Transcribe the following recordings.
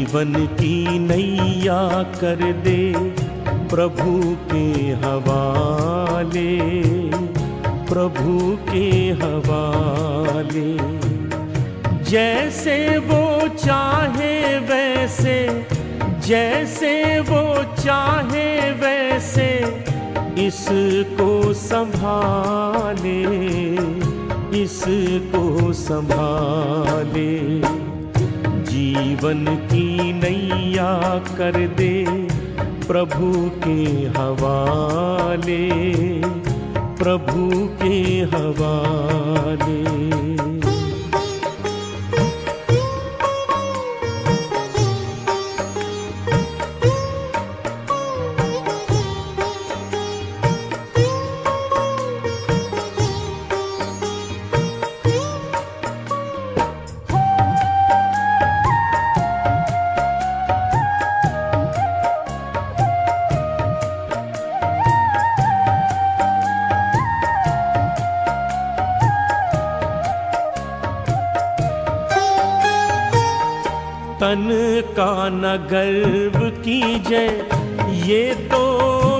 जीवन की नैया कर दे, प्रभु के हवाले, प्रभु के हवाले। जैसे वो चाहे वैसे, जैसे वो चाहे वैसे, इसको संभाले इसको संभाले। जीवन की नैया कर दे प्रभु के हवाले प्रभु के हवाले। तन का न गर्व कीजे, ये तो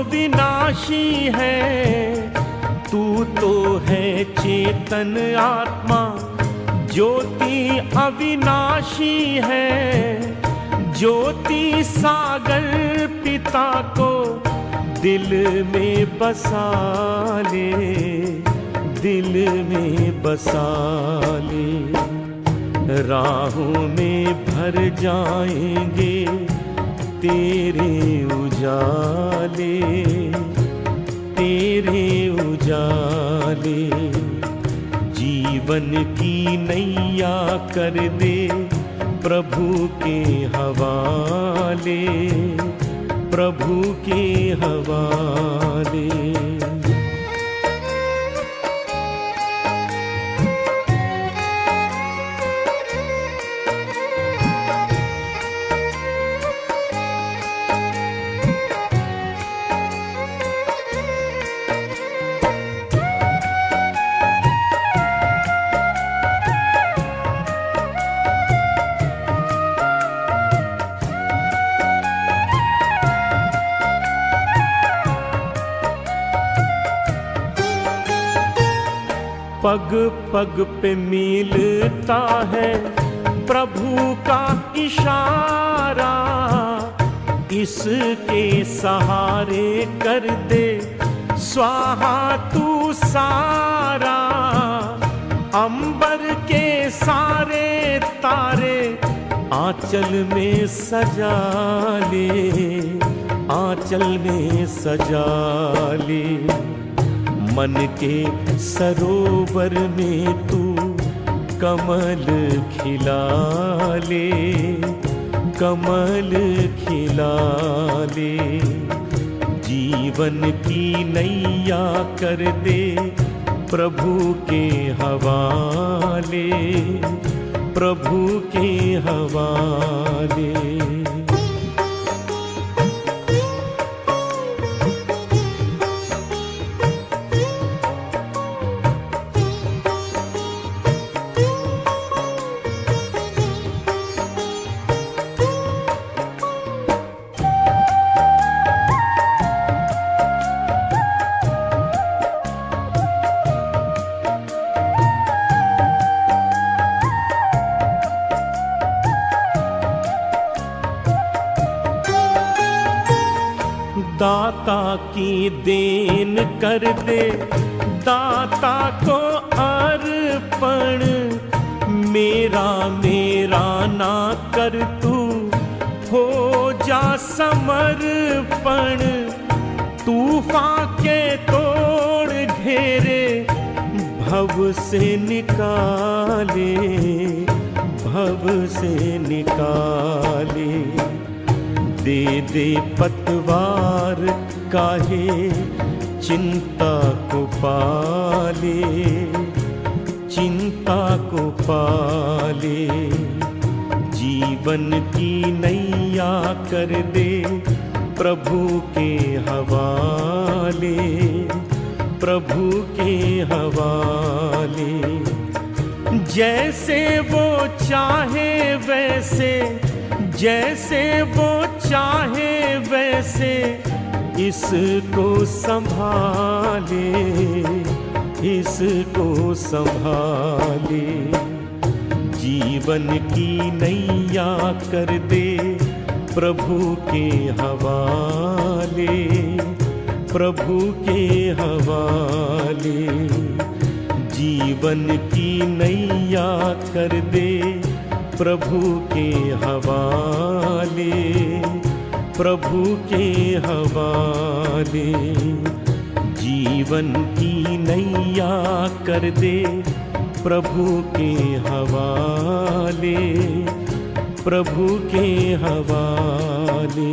विनाशी है। तू तो है चेतन आत्मा, ज्योति अविनाशी है। ज्योति सागर पिता को दिल में बसा ले, दिल में बसा ले। राहों में भर जाएँगे, तेरे उजाले तेरे उजाले। जीवन की नैया कर दे प्रभु के हवाले, प्रभु के हवाले। पग पग पे मिलता है प्रभु का इशारा। इसके सहारे कर दे, स्वाहा तू सारा। अंबर के सारे तारे आंचल में सजा ले, आंचल में सजा ले। मन के सरोवर में तू कमल खिला ले, कमल खिला ले। जीवन की नैया कर दे प्रभु के हवाले, प्रभु के हवाले। दाता की देन कर दे। दाता को अर्पण, मेरा मेरा ना कर तू। हो जा समर्पण, तूफ़ान के तोड़ घेरे, भव से निकाले, भव से निकाले। दे दे पतवार काहे, चिंता को पाले, चिंता को पाले। जीवन की नैया कर दे प्रभु के हवाले, प्रभु के हवाले। जैसे वो चाहे वैसे, जैसे वो इसको संभाले इसको संभाले। जीवन की नैया कर दे प्रभु के हवाले, प्रभु के हवाले। जीवन की नैया कर दे प्रभु के हवाले। प्रभु के हवाले जीवन की नैया कर दे प्रभु के हवाले प्रभु के हवाले।